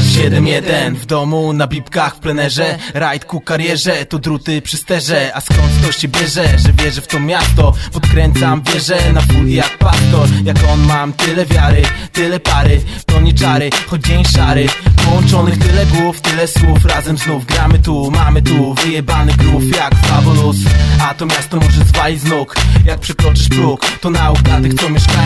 7-1 W domu, na bibkach, w plenerze. Rajd ku karierze, to druty przy sterze. A skąd to się bierze, że wierzę w to miasto? Podkręcam wieżę na full jak pastor. Jak on mam tyle wiary, tyle pary nie czary, choć dzień szary Połączonych tyle głów, tyle słów. Razem znów gramy tu, mamy tu Wyjebany grów jak fabulous. A to miasto może zwalić z nóg Jak przekroczysz próg, to nauk dla tych co mieszkają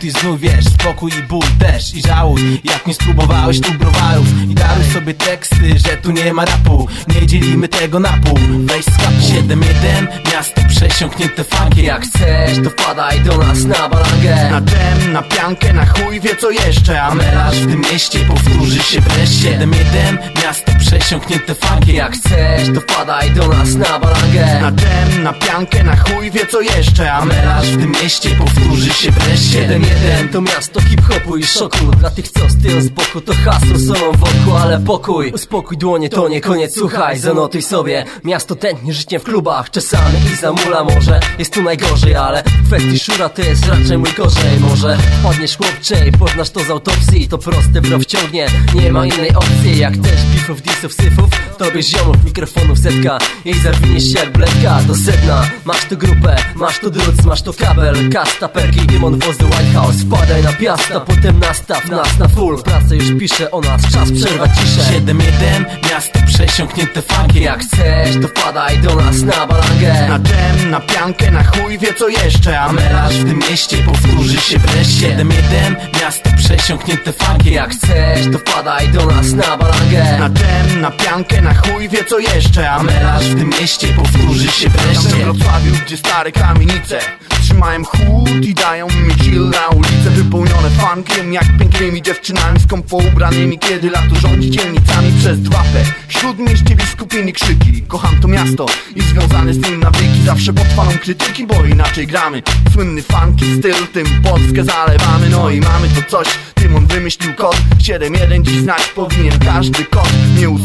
trud i znów wiesz, spokój i ból też. I żałuj, jak nie spróbowałeś tu browarów. I daruj sobie teksty, że tu nie ma rapu. Nie dzielimy tego na pół. Weź skap 7-1, miasto przesiąknięte funkiem. Jak chcesz, to wpadaj do nas na balangę. Na dżem, na piankę, na chuj wie co jeszcze A w tym mieście powtórzy się wreszcie. 7-1, miasto przesiąknięte funkiem Jak chcesz, to wpadaj do nas na balangę Na dżem, na piankę, na chuj wie co jeszcze A Melarz w tym mieście powtórzy się wreszcie. 7-1 to miasto hip-hopu i szoku. Dla tych co stoją z boku to hasło są wokół Ale pokój, uspokój dłonie to nie koniec. Słuchaj, zanotuj sobie. Miasto tętni życiem w klubach Czasami i zamula. Może Jest tu najgorzej, ale w kwestii szura to jest raczej mój gorzej. Może wpadniesz chłopcze i poznasz to z autopsji. To proste bro wciągnie, nie ma innej opcji Jak też bifów, disów, syfów To bierz ziomów, mikrofonów setka. I zawiniesz się jak bledka do sedna. Masz tu grupę, masz tu druc, masz tu kabel. Kasta, perki, demon, wozy, White House. Wpadaj na piasta, potem nastaw nas na full. Pracę już pisze o nas, czas przerwać ciszę. 7-1, miasto przesiąknięte funkiem. Jak chcesz, to wpadaj do nas na balangę. Na dżem, na piankę, na chuj wie co jeszcze A Melarz w tym mieście powtórzy się wreszcie. 7-1, miasto przesiąknięte funkiem. Jak chcesz, to wpadaj do nas na balangę. Na na piankę, na chuj wie co jeszcze A Melarz w tym mieście powtórzy się w wreszcie Wrocławiu, gdzie stare kamienice Trzymają chłód i dają mi chill na ulice Wypełnione funkiem jak pięknymi dziewczynami Skąpo ubranymi, kiedy lato rządzi dzielnicami przez dwapę Śródmieście biskupieni krzyki. Kocham to miasto i związane z tym nawyki Zawsze pod falą krytyki, bo inaczej gramy. Słynny funky styl, tym Polskę zalewamy. No i mamy to coś, tym on wymyślił kod. 7-1 dziś znać powinien każdy kod. Nie w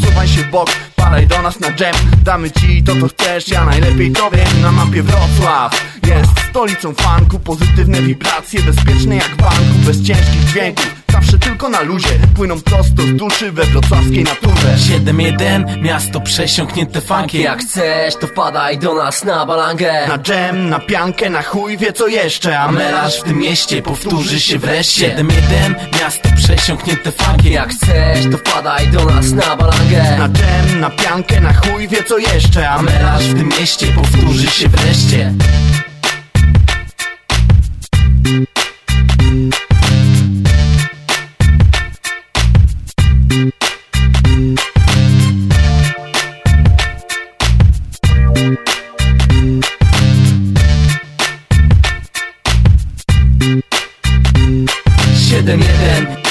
bok, Wpadaj do nas na jam Damy ci to co chcesz, ja najlepiej to wiem. Na mapie Wrocław jest stolicą funku. Pozytywne wibracje, bezpieczne jak banku. Bez ciężkich dźwięków, zawsze tylko na luzie Płyną prosto z duszy we wrocławskiej naturze. 7-1, miasto przesiąknięte funkiem. Jak chcesz, to wpadaj do nas na balangę. Na jam, na piankę, na chuj wie co jeszcze A Melarz w tym mieście powtórzy się wreszcie. 7-1, miasto przesiąknięte funkiem. Jak chcesz, to wpadaj do nas na balangę. Na jam, na piankę, na chuj wie co jeszcze A Melarz w tym mieście powtórzy się wreszcie then.